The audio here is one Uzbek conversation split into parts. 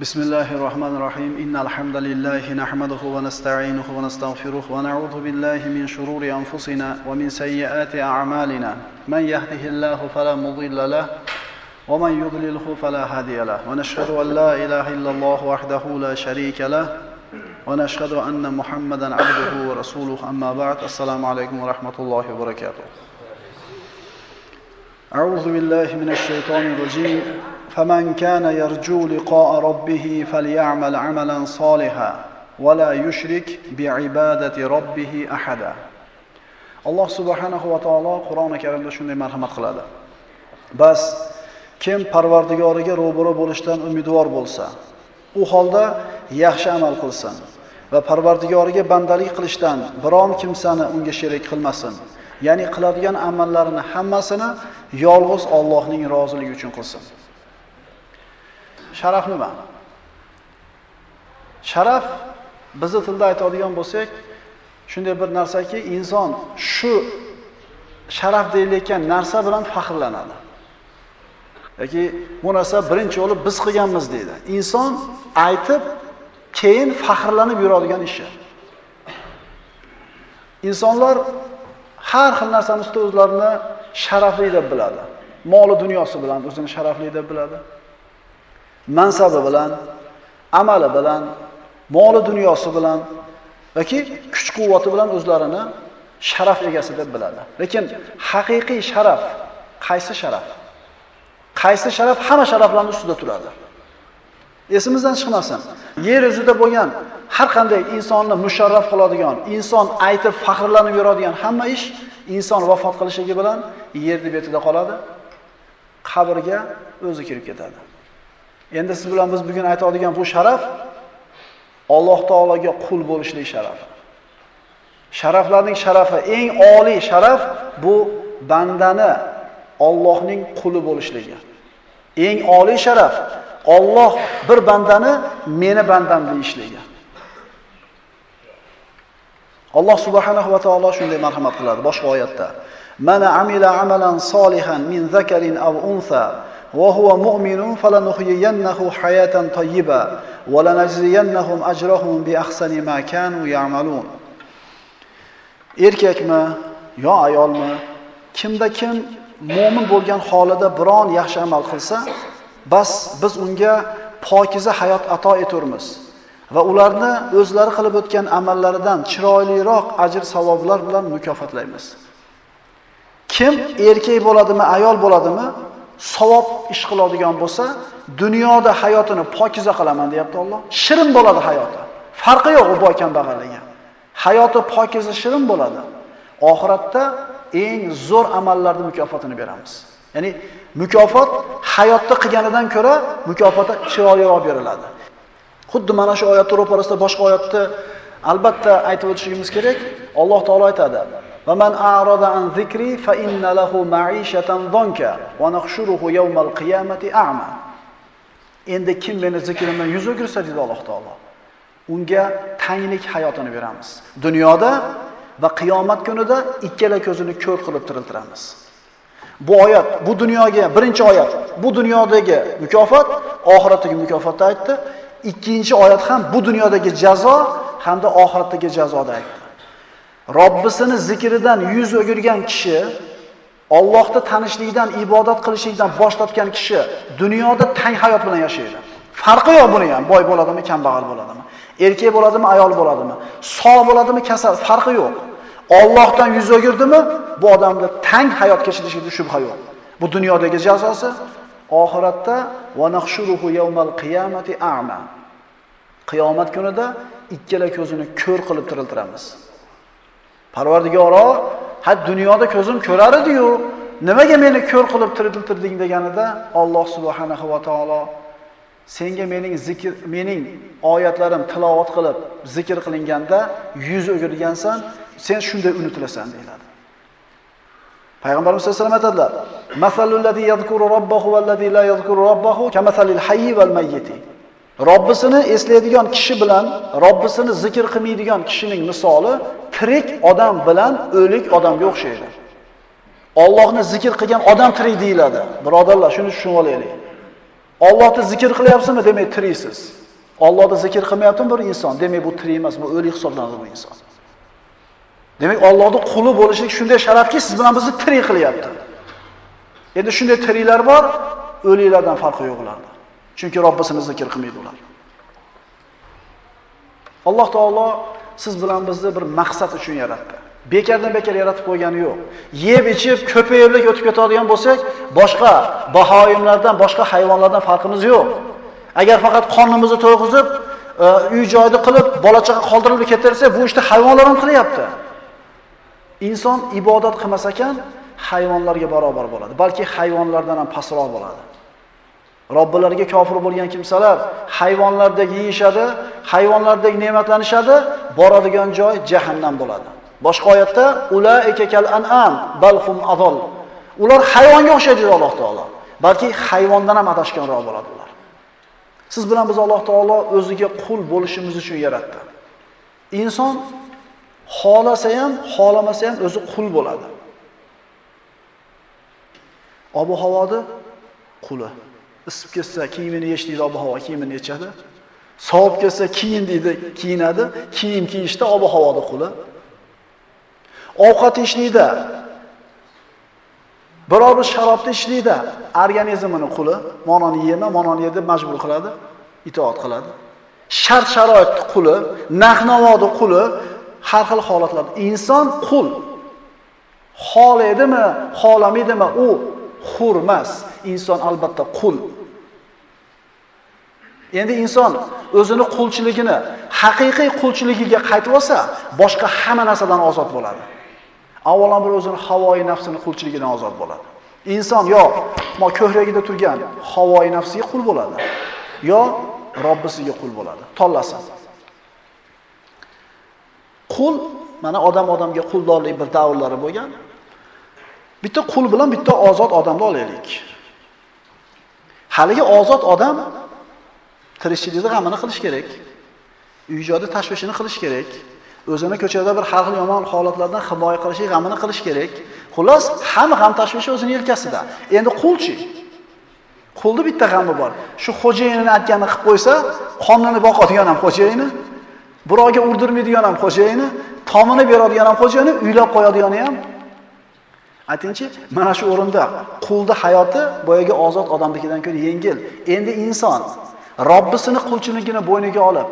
بسم الله الرحمن الرحيم إن الحمد لله نحمده ونستعينه ونستغفره ونعوذ بالله من شرور أنفسنا ومن سيئات أعمالنا من يهده الله فلا مضل له ومن يضلله فلا هادي له ونشهد أن لا إله إلا الله وحده لا شريك له ونشهد أن محمدا عبده ورسوله أما بعد السلام عليكم ورحمة الله وبركاته أعوذ بالله من الشيطان الرجيم فمن كان يرجو لقاء ربه فليعمل عملا صالحا ولا يشرك بعبادة ربه أحدا alloh subhanahu va taolo qur'oni karimda shunday marhamat qiladi bas kim parvardigoriga ro'baro bo'lishdan umidvor bo'lsa u holda yaxshi amal qilsin va parvardigoriga bandalik qilishdan biron kimsani unga sherik qilmasin ya'ni qiladigan amallarini hammasini yolg'iz Allohning roziligi uchun qilsin Sharaf nima? Sharaf bizni tilda aytadigan bo'lsak, shunday bir narsaki, inson shu sharaf deyilayotgan narsa bilan faxrlanadi. yoki bu narsa birinchi bo'lib biz qilganmiz deydi. Inson aytib, keyin faxrlanib yuradigan ishi. Insonlar har xil narsani ustida o'zlarini sharafli deb biladi. Moli dunyosi bilan o'zini sharafli deb biladi. Mansabi bilan, amali bilan, moli dunyosi bilan yoki kuch-quvvati bilan o'zlarini sharaf egasi deb biladi. Lekin haqiqiy sharaf qaysi sharaf? Qaysi sharaf hamma sharaflarning ustida turadi? Esimizdan chiqmasin. Yer yuzida bo'lgan har qanday insonni musharraf qiladigan, inson aytib faxrlanib yuradigan hamma ish inson vafot qilishligi bilan yerni betida qoladi, qabrga o'zi kirib ketadi. Endi siz bilan biz bugun aytadigan bu sharaf Alloh taologa qul bo'lishlik sharafi. Sharaflarning sharafi, eng oliy sharaf bu bandani Allohning quli bo'lishligi. Eng oliy sharaf Alloh bir bandani meni bandam deyishligi. Alloh subhanahu va taolo shunday marhamat qiladi boshqa oyatda. Mana amila amalan solihan min zakarin aw unsa وهو مؤمن فلنحيينه حياة طيبة ولنجزينهم أجرهم بأحسن ما كانوا يعملون erkakmi yo ayolmi kimda kim mo'min bo'lgan holida biron yaxshi amal qilsa bas biz unga pokiza hayot ato eturmiz va ularni o'zlari qilib o'tgan amallaridan chiroyliroq ajr savoblar bilan mukofotlaymiz kim erkak bo'ladimi ayol bo'ladimi Savob ish qiladigan bo'lsa, dunyoda hayotini pokiza qilaman deyapti Alloh. Shirin bo'ladi hayoti. Farqi yo'q u boy kambag'alligiga. Hayoti pokiza shirin bo'ladi. Oxiratda eng zo'r amallarni mukofotini beramiz. Ya'ni mukofot hayotda qilganidan ko'ra mukofoti chiroyliroq beriladi. Xuddi mana shu oyatni ro'parasida boshqa oyatda albatta aytib o'tishimiz kerak. Alloh taolo aytadi: ومن أعرض عن ذكري فإن له معيشة ضنكا ونحشره يوم القيامة أعمى endi kim meni zikrimdan yuz o'girsa dedi Alloh taolo unga tanglik hayotini beramiz dunyoda va qiyomat kunida ikkala ko'zini ko'r qilib tiriltiramiz bu oyat bu dunyoga birinchi oyat bu dunyodagi mukofot oxiratdagi mukofotni aytdi ikkinchi oyat ham bu dunyodagi jazo hamda oxiratdagi jazoni aytdi Robbisini zikridan yuz o'girgan kishi, Allohni tanishlikdan, ibodat qilishlikdan bosh tortgan kishi dunyoda tang hayot bilan yashaydi. Farqi yo'q buni ham, boy bo'ladimi, kambag'al bo'ladimi, erkak bo'ladimi, ayol bo'ladimi, sog' bo'ladimi, kasal, farqi yo'q. Allohdan yuz o'girdimi, bu odamda tang hayot kechirishiga shubha yo'q. Bu dunyodagi jazosi oxiratda va nahshuruhu yawmal qiyamati a'ma. Qiyomat kunida ikkala ko'zini ko'r qilib tiriltiramiz. Parvardigoro, ha dunyoda ko'zim ko'rar edi-yu, nimaga meni ko'r qilib tiriltirding deganida Alloh subhanahu va taolo senga mening zikr, mening oyatlarim tilovat qilib zikr qilinganda yuz o'girgansan, sen shunday unutilasan deyiladi. Payg'ambarimiz sollallohu alayhi vasallam aytadilar: "Masalul ladzi yadhkuru robbahu val ladzi la yadhkuru robbahu kamasalil hayyi val mayyiti." Robbisini eslaydigan kishi bilan Robbisini zikr qilmaydigan kishining misoli tirik odam bilan o'lik odamga o'xshaydi. Allohni zikr qilgan odam tirik deyiladi. Birodarlar, shuni tushunib olaylik. Allohni zikr qilyapsizmi? Demak, tirisiz. Allohni zikr qilmayaptimi bir inson? Demak, bu tirik emas, bu o'lik hisoblanadi bu inson. Demak, Allohning quli bo'lishlik shunday sharafki, siz bilan bizni tirik qilyapti. Endi shunday tiriklar bor, o'liklardan farqi yo'q ularda. Chunki Robbisini zikr qilmaydi ular. Alloh taolo siz bilan bizni bir maqsad uchun yaratdi. Bekardan bekar yaratib qo'ygani yo'q. Yeb ichib ko'payirlik o'tib ketadigan bo'lsak, boshqa bahoyimlardan, boshqa hayvonlardan farqimiz yo'q. Agar faqat qonimizni to'yg'izib, e, uy joyini qilib, bola chaqa qoldirib ketarsa, bu ishni hayvonlar ham qilyapti. Inson ibodat qilmas ekan, hayvonlarga barobar bo'ladi, balki hayvonlardan ham pastroq bo'ladi. Robbilariga kofir bo'lgan kimsalar hayvonlardek yeyishadi, hayvonlardek ne'matlanishadi, boradigan joy jahannam bo'ladi. Boshqa oyatda ulaika kal an'am balhum adol. Ular hayvonga o'xshaydi Alloh taolo. Balki hayvondan ham adashganroq bo'ladi ular. Siz bilan biz Alloh taolo o'ziga qul bo'lishimiz uchun yaratdi. Inson xolasa ham, xolamasa ham o'zi qul bo'ladi. Ob-havodi quli. Isib ketsa kiyimini yech deydi ob-havo kiyimini yechadi. Sovib ketsa kiyin deydi, kiyinadi. Kiyim kiyishda ob-havodi quli. Ovqat ishlaydi. Biror bir sharobni ishlaydi. Organizmini quli, mononi yema, mononi yedi majbur qiladi, itoat qiladi. Shart sharoitni quli, narx-navodi quli, har xil holatlarda inson qul. Xohlaydimi, xohlamaydimi, u xur emas. Inson albatta qul. Endi inson o'zini qulchiligini, haqiqiy qulchiligiga qaytib olsa, boshqa hamma narsadan ozod bo'ladi. avvalambor o'zini havoyi nafsini qulchiligidan ozod bo'ladi. Inson yo mo ko'hragida turgan havoyi nafsiga qul bo'ladi, yo Robbisiga qul bo'ladi. Tanlasin. Qul mana odam odamga quldorlik bir davrlari bo'lgan. Bitta qul bilan bitta ozod odamni olaylik. Haligi ozod odam Tirishchilikni g'amini qilish kerak. Uy-joyda tashvishini qilish kerak. o'zini ko'chada bir har xil yomon holatlardan himoya qilish, g'amini qilish kerak. Xullas, hamma g'am tashvishi o'zini yelkasida. Endi qulchi. Qulni bitta g'ami bor. Shu xo'jayinini aytganini qilib qo'ysa, qonini boqadigan ham xo'jayini, birovga urdirmaydigan ham xo'jayini, tomini beradigan ham xo'jayini, uylab qo'yadigani ham Aytingchi, mana shu o'rinda qulni hayoti boyaga ozod odamnikidan ko'ra yengil. Endi inson Robbisini qulchiligini bo'yniga olib,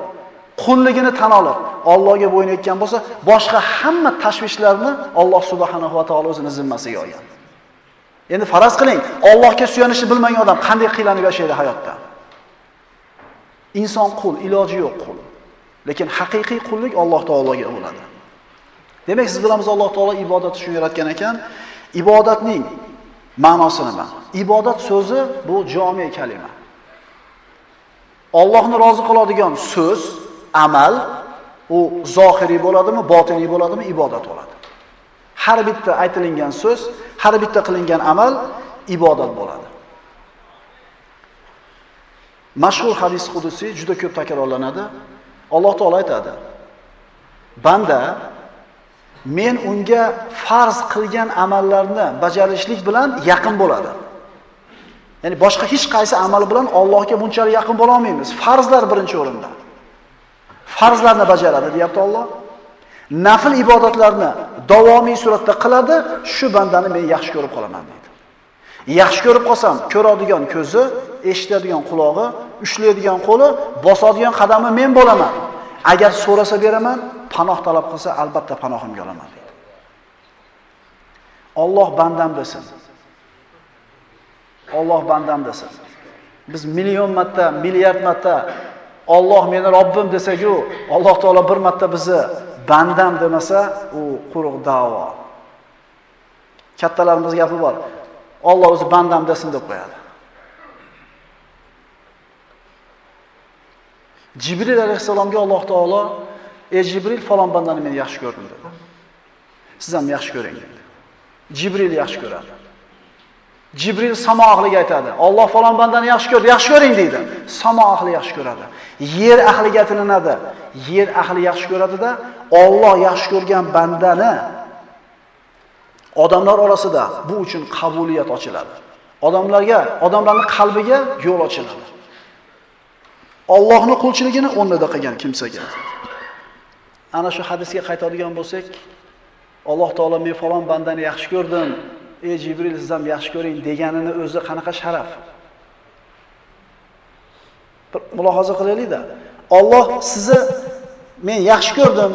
qulligini tan olib, Allohga bo'yin etgan bo'lsa, boshqa hamma tashvishlarni Alloh subhanahu va taolo o'zini zimmasiga olgan. Endi faraz qiling, Allohga suyanishni bilmagan odam qanday qiylanib yashaydi hayotda? Inson qul, iloji yo'q qul. Lekin haqiqiy qullik Alloh taologa bo'ladi. Demak, siz bilamiz Alloh taolo ibodat uchun yaratgan ekan. Ibodatning ma'nosi nima? Ibodat so'zi bu jami kalima. Allohni rozi qiladigan so'z, amal u zohiriy bo'ladimi, botiniy bo'ladimi, ibodat bo'ladi. Har bitta aytilingan so'z, har bitta qilingan amal ibodat bo'ladi. Mashhur hadis qudusi juda ko'p takrorlanadi. Alloh taolay aytadi: Banda men unga farz qilgan amallarni bajarishlik bilan yaqin bo'ladi. Ya'ni boshqa hech qaysi amal bilan Allohga bunchalik yaqin bo'la olmaymiz. Farzlar birinchi o'rinda. farzlarni bajaradi, deyapti Alloh. Nafil ibodatlarni davomiy suratda qiladi, shu bandani men yaxshi ko'rib qolaman deydi. Yaxshi ko'rib qolsam, ko'radigan ko'zi, eshitadigan quloqi, ushlaydigan qo'li, bosadigan qadami men bo'laman. Agar so'rasa beraman, panoh talab qilsa, albatta panohimga olaman deydi. Alloh bandam desin. Alloh bandam desin. Biz million marta, milliard marta Alloh meni Robbim desak-ku, Alloh taolo bir marta bizni bandam demasa, u quruq da'vo. Kattalarimiz gapi bor. Alloh o'zi bandam desin deb qo'yadi. Jibril alayhisalomga Alloh taolo: "Ey Jibril, falon bandani men yaxshi ko'rdim" dedi. Siz ham yaxshi ko'ring dedi. Jibril yaxshi ko'radi. Jibril samo ahliga aytadi. Alloh falon bandani yaxshi ko'rdi, yaxshi ko'ring deydi. Samo ahli yaxshi ko'radi. Yer ahliga tilinadi. Yer ahli yaxshi ko'radida, Alloh yaxshi ko'rgan bandani odamlar orasida bu uchun qabuliyat ochiladi. Odamlarga, odamlarning qalbiga yo'l ochiladi. Allohning qulchiligini o'rnida qilgan kimsaga. Ana shu hadisga qaytadigan bo'lsak, Alloh taolo men falon bandani yaxshi ko'rdim, ey Jibril siz ham yaxshi ko'ring deganini o'zi qanaqa sharaf. Bir mulohaza qilaylik-da. Alloh sizni men yaxshi ko'rdim,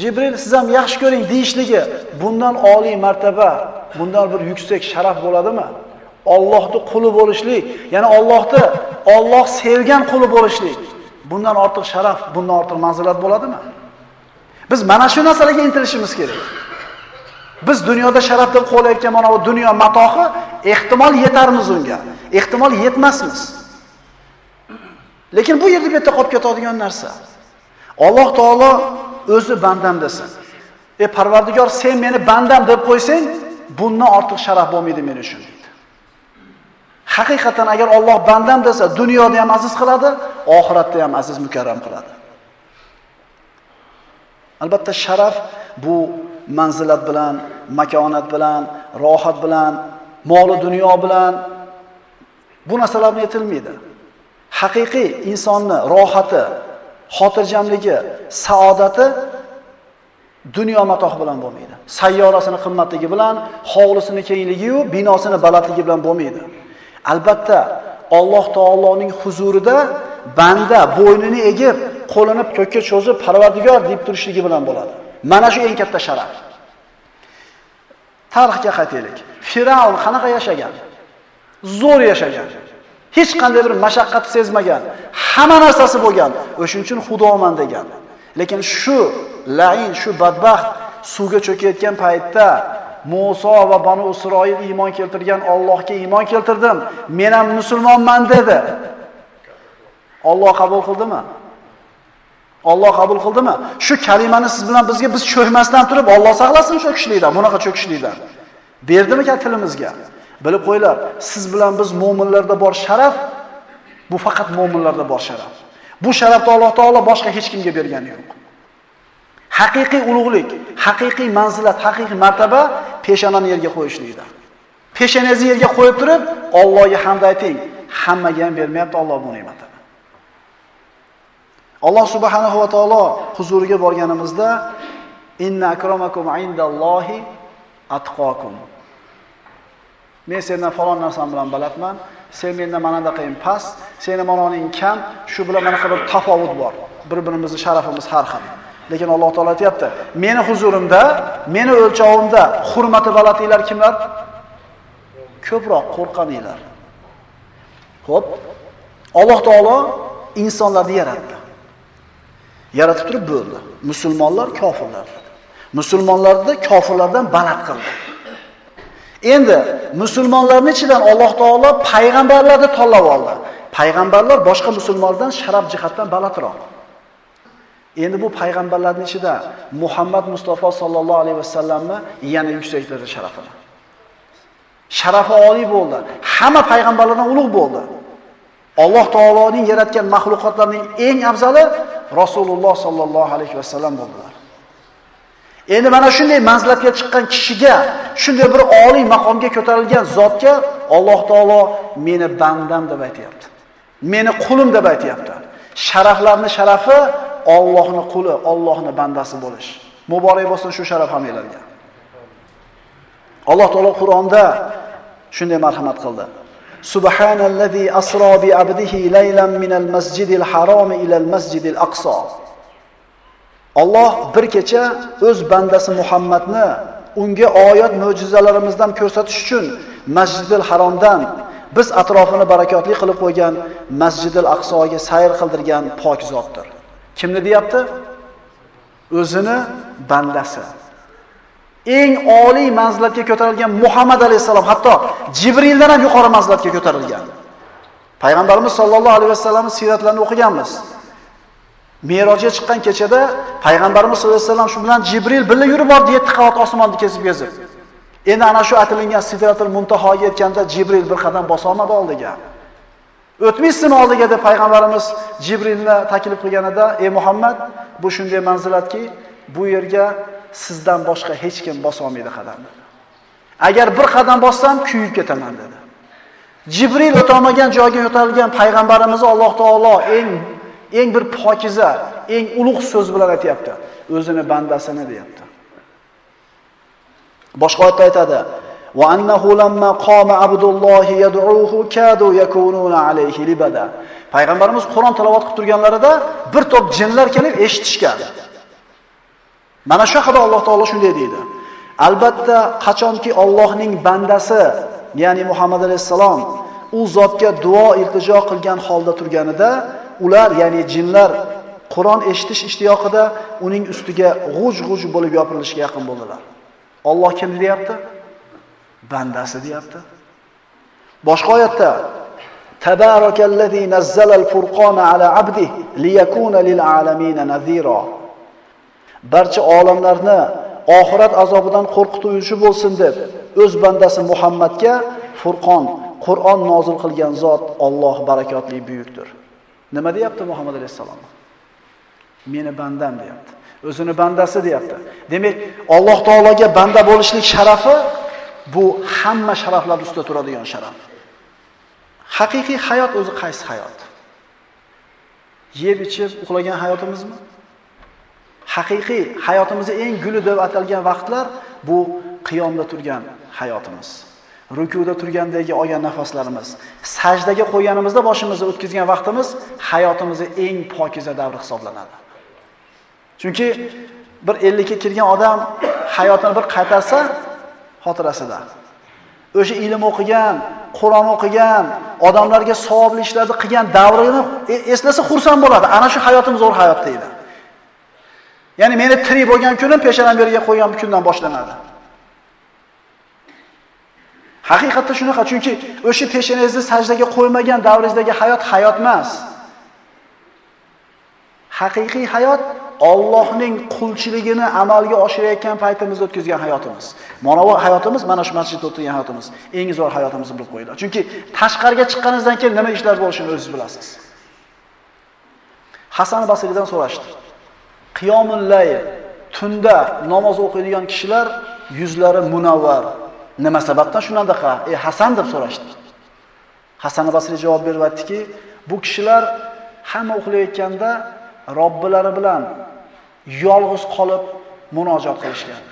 Jibril siz ham yaxshi ko'ring deyishligi bundan oliy martaba, bundan bir yuksak sharaf bo'ladimi? Allohning quli bo'lishlik, ya'ni Allohni Alloh sevgan quli bo'lishlik. Bundan ortiq sharaf, bundan ortiq manzilat bo'ladimi? Biz mana shu narsalarga intilishimiz kerak. Biz dunyoda sharaf deb qo'layotgan mana bu dunyo matohi ehtimol yetarmiz unga. Ehtimol yetmasmiz. Lekin bu yerda bitta qolib ketadigan narsa. Alloh taolo o'zi bandam desin. E Parvardigor sen meni bandam deb qo'ysang, bundan ortiq sharaf bo'lmaydi men uchun. Haqiqatan agar Alloh bandam desa, dunyoda ham aziz qiladi, oxiratda ham aziz mukarram qiladi. Albatta sharaf bu manzilat bilan, makonat bilan, rohat bilan, moli dunyo bilan bu narsalarni yetilmaydi. Haqiqiy insonni rohati, xotirjamligi, saodati dunyo matoh bilan bo'lmaydi. Sayyorasini qimmatligi bilan, hovlisini kengligi-yu, binosini balandligi bilan bo'lmaydi. Albatta, Alloh taoloning huzurida banda bo'ynini egib, qo'lini ko'kka cho'zib Parvardigor deb turishligi bilan bo'ladi. Mana shu eng katta sharaf. Tarixga qaytaylik. Firavn qanaqa yashagan? Zo'r yashagan. Hech qanday bir mashaqqat sezmagan, hamma narsasi bo'lgan. O'shuning uchun Xudoman degan. Lekin shu lain, shu badbaxt suvga cho'kayotgan paytda Musa va Banu Isroil iymon keltirgan Allohga iymon keltirdim. Men ham musulmonman dedi. Alloh qabul qildimi? Alloh qabul qildimi? Shu kalimani siz bilan bizga biz cho'kmasdan turib Alloh saqlasin shu bunaqa cho'kishlikdan. Berdimi tilimizga? Bilib qo'yinglar, siz bilan biz mu'minlarda bor sharaf bu faqat mu'minlarda bor sharaf. Bu sharafni Alloh taolo boshqa hech kimga bergani yo'q. Haqiqiy ulug'lik, haqiqiy manzilat, haqiqiy martaba peshonani yerga qo'yishlikda. Peshonangizni yerga qo'yib turib, Allohga hamd ayting. Hammaga ham bermayapti Alloh bu ne'matni. Alloh subhanahu va taolo huzuriga borganimizda inna akramakum indallohi atqokum. Men sendan falon narsam bilan balandman, sen mendan mana qiyin past, seni manoning kam, shu bilan mana bir tafovut bor. Bir-birimizni sharafimiz har xil. Lekin Alloh taolo aytayapti, meni huzurimda, meni o'lchovimda hurmati balatinglar kimlar? Ko'proq qo'rqaninglar. Xo'p. Alloh taolo insonlarni yaratdi. Yaratib turib bo'ldi. Musulmonlar, kofirlar. Musulmonlarni kofirlardan baland qildi. Endi musulmonlarning ichidan Alloh taolo payg'ambarlarni tanlab oldi. Payg'ambarlar boshqa musulmonlardan sharaf jihatdan balandroq. Endi bu payg'ambarlarning ichida Muhammad Mustafa sallallohu alayhi vasallamni yana yuksaktirdi sharafini. Sharafi oliy bo'ldi. Hamma payg'ambarlardan ulug' bo'ldi. Alloh taoloning yaratgan mahluqotlarning eng afzali Rasululloh sallallohu alayhi vasallam bo'ldilar. Endi mana shunday manzilatga chiqqan kishiga, shunday bir oliy maqomga ko'tarilgan zotga Alloh taolo meni bandam deb aytayapti. Meni qulim deb aytayapti. Sharaflarning sharafi Allohning quli, Allohning bandasi bo'lish. Muborak bo'lsin shu sharaf hammalarga. Alloh taolo Qur'onda shunday marhamat qildi. Subhanallazi asro bi abdihi laylan minal masjidil harom ilal masjidil aqsa. Alloh bir kecha o'z bandasi Muhammadni unga oyat mo'jizalarimizdan ko'rsatish uchun Masjidil Haromdan biz atrofini barakotli qilib qo'ygan Masjidil Aqsoga sayr qildirgan pok zotdir. Kimni deyapti? O'zini bandasi. Eng oliy manzilatga ko'tarilgan Muhammad alayhisalom hatto Jibrildan ham yuqori manzilatga ko'tarilgan. Payg'ambarimiz sollallohu alayhi vasallamning siyratlarini o'qiganmiz. Merojga chiqqan kechada payg'ambarimiz sollallohu alayhi vasallam shu bilan Jibril birga yurib bordi 7 qavat osmonni kesib kezib. Endi ana shu aytilgan Sidratul Muntahoga yetganda Jibril bir qadam bosa olmadi oldiga. O'tmaysizmi oldiga deb payg'ambarimiz Jibrilni taklif qilganida, "Ey Muhammad, bu shunday manzilatki, bu yerga sizdan boshqa hech kim bosa olmaydi. Agar bir qadam bossam, kuyib ketaman dedi. Jibril o'tolmagan joyga yo'talgan payg'ambarimiz Alloh taolo eng eng bir pokiza, eng ulug' so'z bilan aytayapti. O'zini bandasini deyapti. Boshqa oyatda aytadi: "Va annahu lamma qoma abdullohi yad'uhu kadu yakununa alayhi libada." Payg'ambarimiz Qur'on tilovat qilib turganlarida bir to'p jinlar kelib eshitishgan. Mana shu haqida Alloh taolo shunday deydi. Albatta, qachonki Allohning bandasi, ya'ni Muhammad alayhisalom u zotga duo iltijo qilgan holda turganida, ular, ya'ni jinlar Qur'on eshitish ishtiyoqida uning ustiga g'uj-g'uj bo'lib yopirilishga yaqin bo'ldilar. Alloh kim deyapti? Bandasi deyapti. Boshqa oyatda Tabarakallazi nazzala al-furqona ala abdihi liyakuna lil alamin nadhira. Barcha olamlarni oxirat azobidan qo'rqituvchi bo'lsin deb o'z bandasi Muhammadga Furqon, Qur'on nozil qilgan zot Alloh barakotli buyukdir. Nima deyapti Muhammad alayhisalom? Meni bandam deyapti. O'zini bandasi deyapti. Demak, Alloh taologa banda bo'lishlik sharafi bu hamma sharaflar ustida turadigan sharaf. Haqiqiy hayot o'zi qaysi hayot? Yeb ichib uxlagan hayotimizmi? Haqiqiy hayotimizda eng guli deb atalgan vaqtlar bu qiyomda turgan hayotimiz. Rukuda turgandagi olgan nafaslarimiz, sajdaga qo'yganimizda boshimizni o'tkazgan vaqtimiz hayotimizning eng pokiza davri hisoblanadi. Chunki bir 50 ga kirgan odam hayotini bir qaytarsa xotirasida. O'sha ilm o'qigan, Qur'on o'qigan, odamlarga savobli ishlarni qilgan davrini eslasa xursand bo'ladi. Ana shu hayotimiz zo'r hayot deydi. Ya'ni meni tirik bo'lgan kunim peshonam beriga qo'ygan kundan boshlanadi. Haqiqatda shunaqa, chunki o'sha peshanangizni sajdaga qo'ymagan davringizdagi hayot hayot emas. Haqiqiy hayot Allohning qulchiligini amalga oshirayotgan paytimizda o'tkazgan hayotimiz. Mana bu hayotimiz mana shu masjidda o'tirgan hayotimiz. Eng zo'r hayotimiz bo'lib qo'yiladi. Chunki tashqariga chiqqaningizdan keyin nima ishlar bo'lishini o'zingiz bilasiz. Hasan Basridan so'rashdi. Qiyomul layl tunda namoz o'qiydigan kishilar yuzlari munavvar. Nima sababdan shunandaqa? E Hasan deb so'rashdi. Hasan Basri javob berib aytdiki, bu kishilar hamma uxlayotganda Robbilari bilan yolg'iz qolib munojat qilishgan.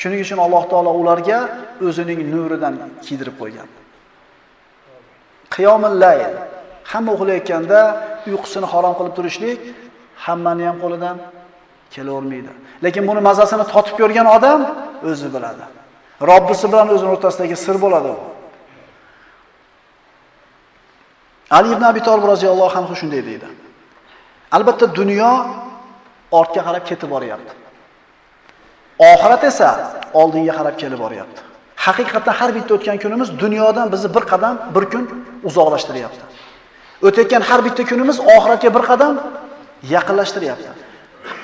Shuning uchun Alloh taolo ularga o'zining nuridan kiydirib qo'ygan. Qiyomul layl hamma uxlayotganda uyqusini harom qilib turishlik hammani ham qo'lidan kelavermaydi. Lekin buni mazasini totib ko'rgan odam o'zi biladi. Robbisi bilan o'zining o'rtasidagi sir bo'ladi u. Ali ibn Abi Talib roziyallohu anhu shunday deydi. Albatta dunyo ortga qarab ketib boryapti. Oxirat esa oldinga qarab kelib boryapti. Haqiqatda har bitta o'tgan kunimiz dunyodan bizni bir qadam, bir kun uzoqlashtiryapti. O'tayotgan har bitta kunimiz oxiratga bir qadam yaqinlashtiryapti.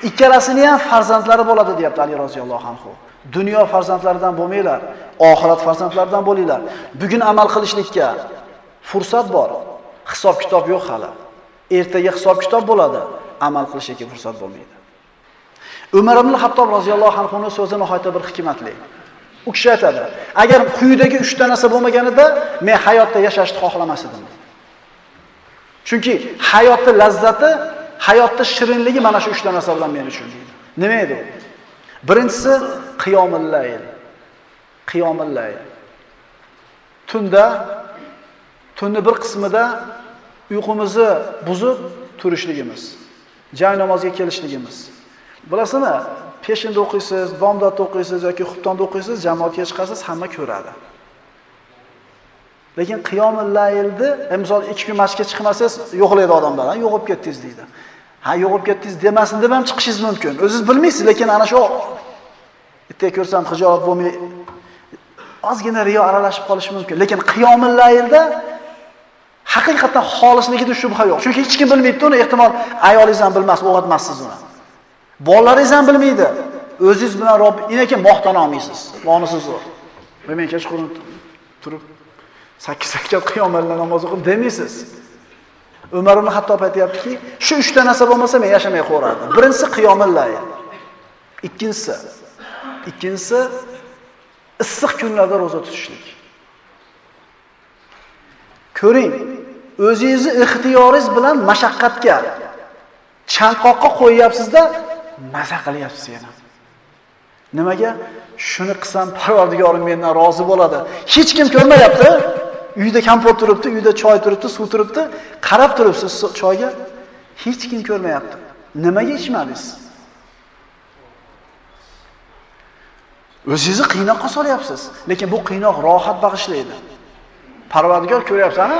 Ikkalasini ham farzandlari bo'ladi, deyapti Ali roziyallohu anhu. Dunyo farzandlaridan bo'lmanglar, oxirat farzandlaridan bo'linglar. Bugun amal qilishlikka fursat bor, hisob-kitob yo'q hali. Ertaga hisob-kitob bo'ladi, amal qilishga fursat bo'lmaydi. Umar ibn Hattob roziyallohu anhuning so'zi nihoyatda bir hikmatli. U kishi aytadi: "Agar quyidagi 3 ta narsa bo'lmaganida, men hayotda yashashni xohlamas edim." Chunki hayotning lazzati hayotda shirinligi mana shu 3 ta narsa bilan men uchun deydi. Nima edi u? Birinchisi qiyomul layl. Qiyomul layl. Tunda tunni bir qismida uyqumizni buzib turishligimiz, joy namozga kelishligimiz. Bilasizmi? Peshinda o'qiysiz, bomdodda o'qiysiz yoki xuftonda o'qiysiz, jamoatga chiqasiz, hamma ko'radi. Lekin qiyomul laylni, e, misol 2 kun masjidga chiqmasangiz, yo'qlaydi odamlar, yo'qib ketdingiz deydi. Ha, yo'qib ketdingiz demasin deb ham chiqishingiz mumkin. O'zingiz bilmaysiz, lekin ana shu bitta ko'rsam xijolat bo'lmay ozgina riyo aralashib qolishi mumkin. Lekin qiyomul laylda haqiqatan xolisligida shubha yo'q. Chunki hech kim bilmaydi uni, ehtimol ayolingiz ham bilmas, o'g'atmassiz uni. Bolalaringiz ham bilmaydi. O'zingiz bilan Rob, inaki maqtana olmaysiz. Bonisiz zo'r. Men kechqurun turib sakkiz rakat qiyomatlar namoz o'qib demaysiz. Umar ibn Hattob aytayaptiki, shu 3 ta narsa bo'lmasa men yashamay qo'yardim. Birinchisi qiyomul. Ikkinchisi ikkinchisi issiq kunlarda roza tutishlik. Ko'ring, o'zingizni ixtiyoringiz bilan mashaqqatga, chanqoqqa qo'yyapsizda, maza qilyapsiz yana. Nimaga? Shuni qilsam Parvardigorim mendan rozi bo'ladi. Hech kim ko'rmayapti. Uyda kompot turibdi, uyda choy turibdi, suv turibdi, qarab turibsiz choyga. Hech kim ko'rmayapti. Nimaga ichmadingiz? O'zingizni qiynoqqa solyapsiz, lekin bu qiynoq rohat bag'ishlaydi. Parvardigor ko'ryapsan-a?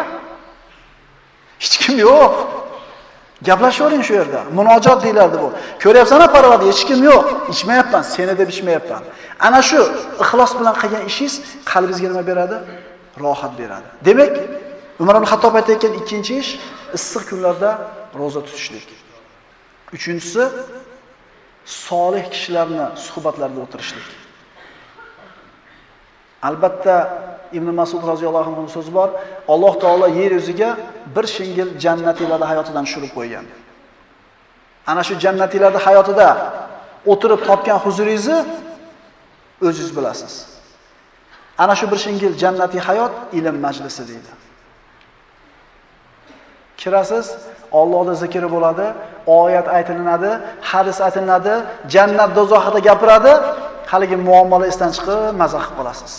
Hech kim yo'q. Gaplashavering shu yerda. Munojot deyiladi bu. Ko'ryapsan-a Parvardigor, hech kim yo'q. Ichmayapman, seni deb ichmayapman. Ana shu ixlos bilan qilgan ishingiz qalbingizga nima beradi? Rohat beradi. Demak, Umar ibn Xattob aytayotgan ikkinchi ish issiq kunlarda roza tutishlik. Uchinchisi solih kishilarni suhbatlarida o'tirishlik. Albatta Ibn Mas'ud roziyallohu anhu so'zi bor. Alloh taolo yer yuziga bir shingil jannatiylarni hayotidan tushirib qo'ygan. Ana shu jannatiylarni hayotida o'tirib topgan huzuringizni o'zingiz bilasiz. Ana shu bir shingil jannatiy hayot ilm majlisi deydi. Kirasiz, Allohda zikri bo'ladi, oyat aytilinadi, hadis aytilinadi, jannat dozohida gapiradi, haligi muammolar esdan chiqib mazah qilib qolasiz.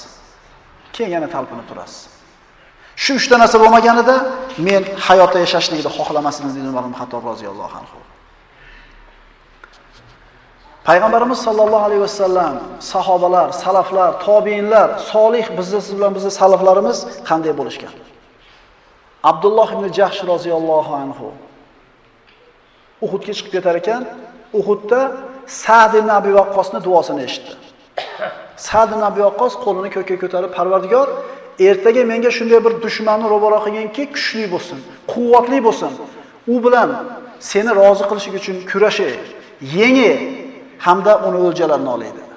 Keyin yana talpinib turasiz. Shu 3 ta narsa bo'lmaganida men hayotda yashashni xohlamasdim ma'lum Umar Xattob roziyallohu anhu. Payg'ambarimiz sollallohu alayhi vasallam, sahobalar, salaflar, tobiinlar, solih bizni siz bilan bizni salaflarimiz qanday bo'lishgan? Abdulloh ibn Jahsh roziyallohu anhu Uhudga chiqib ketar ekan, Uhudda Sa'd ibn Abi Waqqosning duosini eshitdi. Sa'd ibn Abi Waqqos qo'lini ko'kka ko'tarib, Parvardigor, ertaga menga shunday bir dushmanni ro'baro qilganki, kuchli bo'lsin, quvvatli bo'lsin. U bilan seni rozi qilish uchun kurashay, yengi hamda uni o'ljalarini olay dedi.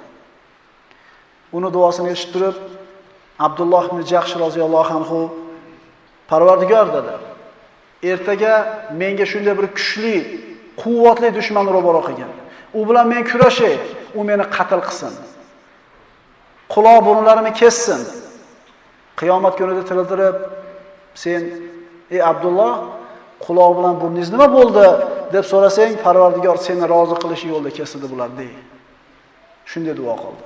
Uni duosini eshitib turib, Abdulloh ibn Jahsh roziyallohu anhu Parvardigor dedi. Ertaga menga shunday bir kuchli, quvvatli dushman ro'baro qilgan. U bilan men kurashay, u meni qatl qilsin. Quloq burunlarimni kessin. Qiyomat kunida tiriltirib, sen ey Abdulloh, quloq bilan burningiz nima bo'ldi deb so'rasang, Parvardigor seni rozi qilish yo'lida kesildi bular dey. Shunday duo qildi.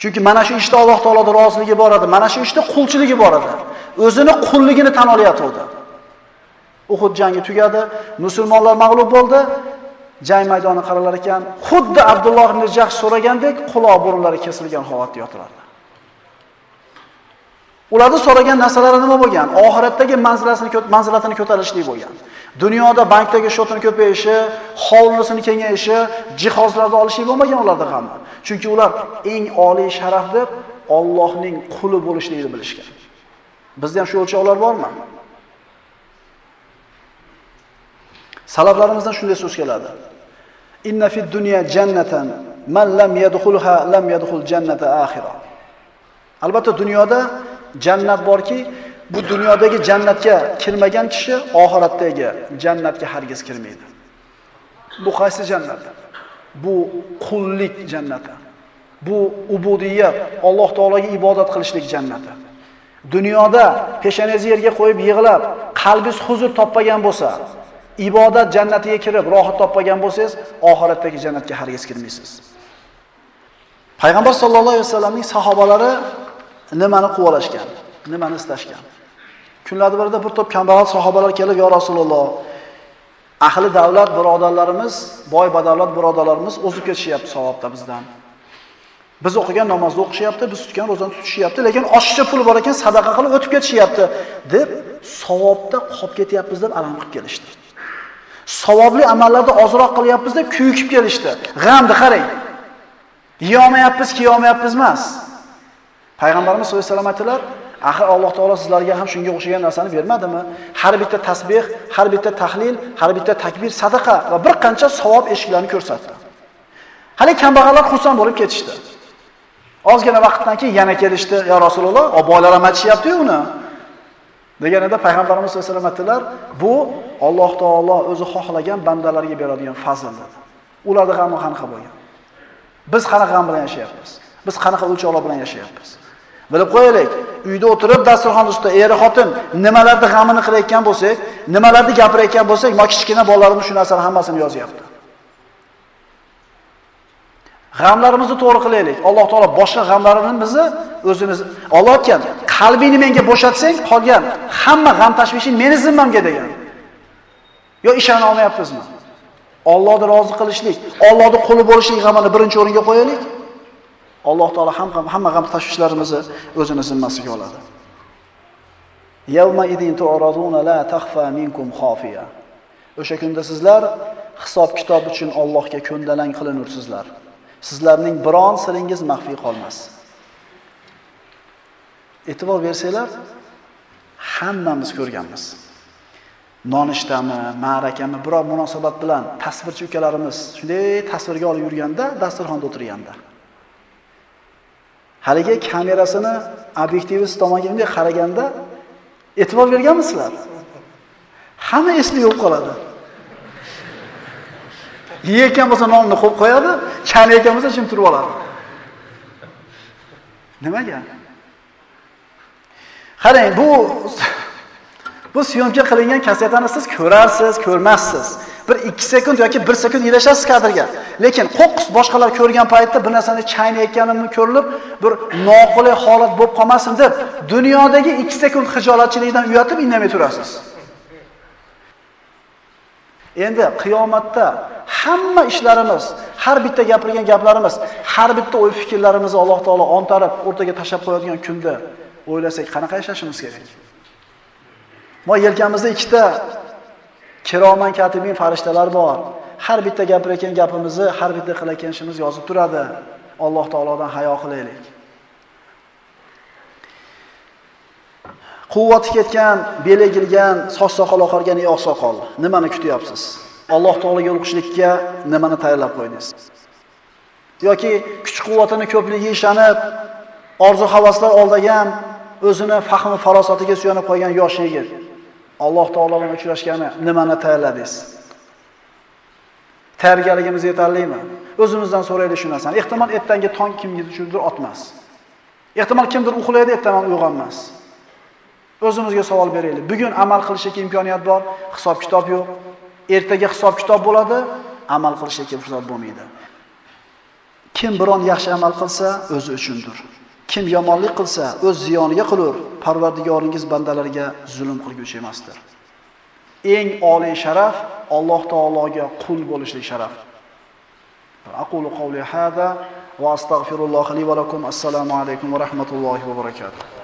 Chunki mana shu ishda Alloh taoloning roziligi bor edi, mana shu ishda qulchiligi bor edi. O'zini qulligini tan olayotgandi. Uhud jangi tugadi, musulmonlar mag'lub bo'ldi, jang maydoni qaralar ekan, xuddi Abdulloh ibn Jahsh so'ragandek quloq burunlari kesilgan holatda yotilardi. Ularda so'ragan narsalari nima bo'lgan? Oxiratdagi manzilasini manzilatini ko'tarishlik bo'lgan. Dunyoda bankdagi shotini ko'payishi, hovlisini kengayishi, jihozlarni olishi bo'lmagan ularda ham. Chunki ular eng oliy sharaf deb Allohning quli bo'lishligini bilishgan. Bizda ham shu o'lchovlar bormi? Salaflarimizdan shunday so'z keladi. Inna fid dunya jannatan man lam yadkhulha lam yadkhul jannata akhira. Albatta dunyoda jannat borki, bu dunyodagi jannatga kirmagan kishi oxiratdagi jannatga hargiz kirmaydi. Bu qaysi jannat? Bu qullik jannati. Bu ubudiyat, Alloh taolaga ibodat qilishlik jannati. Dunyoda peshanangizni yerga qo'yib yig'lab, qalbingiz huzur topmagan bo'lsa, ibodat jannatiga kirib rohat topmagan bo'lsangiz, oxiratdagi jannatga hargiz kirmaysiz. Payg'ambar sollallohu alayhi vasallamning sahobalari nimani quvalashgan, nimani istashgan? Kunlarda birida bir to'p kambag'al sahobalar kelib, "Ya Rasululloh, ahli davlat birodarlarimiz, boy badavlat birodarlarimiz o'zib ketishyapti savobda bizdan. Biz o'qigan namozni o'qishyapti, biz tutgan ro'zani tutishyapti, lekin oshiqcha pul bor ekan, sadaqa qilib o'tib ketishyapti" deb savobda qolib ketyapmiz deb alam qilib kelishdi. savobli amallarda ozroq qilyapmiz deb kuyib kelishdi. G'amni qarang. Yeyolmayapmiz, kiyolmayapmiz emas. Payg'ambarimiz sollallohu alayhi vasallam aytdilar, axir Alloh taolo sizlarga ham shunga o'xshagan narsani bermadimi? Har bitta tasbih, har bitta tahlil, har bitta takbir, sadaqa va bir qancha savob eshiklarini ko'rsatdi. Hali kambag'allar xursand bo'lib ketishdi. Ozgina vaqtdan keyin yana kelishdi, "Ya Rasululloh, boylar ham aytishyapti-yu uni." Deganida payg'ambarimiz sollallohu alayhi vasallam aytdilar, bu Alloh taolo o'zi xohlagan bandalarga beradigan fazl dedi. Ularda g'ami qanaqa bo'lgan? Biz qanaqa g'am bilan yashayapmiz? Biz qanaqa o'lchovlar bilan yashayapmiz? Bilib qo'yaylik, uyda o'tirib dasturxon ustida eri xotin nimalarni g'amini qilayotgan bo'lsak, nimalarni gapirayotgan bo'lsak, ma kichkina bolalarimiz shu narsalarni hammasini yozyapti. G'amlarimizni to'g'ri qilaylik. Alloh taolo boshqa g'amlarimizni o'zimiz Alloh aytgan, qalbingni menga bo'shatsang, qolgan hamma g'am tashvishing meni zimmamga degan. Yo ishona olmayapmizmi? Allohni rozi qilishlik, Allohning quli bo'lishlik g'amini birinchi o'ringa qo'yaylik. Alloh taolo ham hamma g'am tashvishlarimizni o'zini zimmasiga oladi. Yawma idin tu'raduna la takhfa minkum khafiya. O'sha kunda sizlar hisob kitob uchun Allohga ko'ndalang qilinursizlar. Sizlarning biron siringiz maxfiy qolmas. E'tibor bersanglar, hammamiz ko'rganmiz. Nonishtami, ma'rakami biror munosabat bilan tasvirchi ukalarimiz shunday tasvirga olib yurganda, dasturxonda o'tirganda. Haligi kamerasini obyektivist tomonga bunday qaraganda e'tibor berganmisizlar? Hamma esli yo'q qoladi. Yeyotgan bo'lsa nonni qo'yib qo'yadi, chanayotgan bo'lsa shim turib oladi. Nimaga? Qarang, bu bu syomka qilingan kassetani siz ko'rarsiz, ko'rmassiz. Bir 2 sekund yoki 1 sekund ilashasiz kadrga. Lekin qo'qqis boshqalar ko'rgan paytda bir narsani chaynayotganimni ko'rilib, bir noqulay holat bo'lib qolmasin deb dunyodagi 2 sekund xijolatchilikdan uyatib indamay turasiz. Endi qiyomatda hamma ishlarimiz, har bitta gapirgan gaplarimiz, har bitta o'y fikrlarimizni Alloh taolo ontarib o'rtaga tashab qo'yadigan kunda o'ylasak qanaqa yashashimiz kerak? Mo yelkamizda ikkita kiroman katibin farishtalar bor. Har bitta gapirayotgan gapimizni, har bitta qilayotgan ishimiz yozib turadi. Alloh taolodan hayo qilaylik. Quvvati ketgan, belegilgan, soch soqol oqargan ey oqsoqol, nimani kutyapsiz? Alloh taologa yo'liqishlikka nimani tayyorlab qo'ydingiz? yoki kuch-quvvatini ko'pligi ishonib, orzu-havaslar oldagan, o'zini fahmi farosatiga suyanib qolgan yosh yigit Alloh taolo bilan uchrashgani nimani tayyorladingiz? Tayyorgarligimiz yetarlimi? O'zimizdan so'raylik shu narsani. Ehtimol ertangi tong kimnidir otmas. Ehtimol kimdir uxlaydi, ertaman uyg'onmas. O'zimizga savol beraylik. Bugun amal qilishga imkoniyat bor, hisob-kitob yo'q. Ertaga hisob-kitob bo'ladi, amal qilishga fursat bo'lmaydi. Kim biron yaxshi amal qilsa, o'zi uchundir. Kim yomonlik qilsa, o'z ziyoniga qilur. Parvardigoringiz bandalariga zulm qilguvchi emasdir. Eng oliy sharaf Alloh taologa qul bo'lishlik sharaf. Aqulu qawli hada va astagfirulloh li va lakum. Assalomu alaykum va rahmatullohi va barakatuh.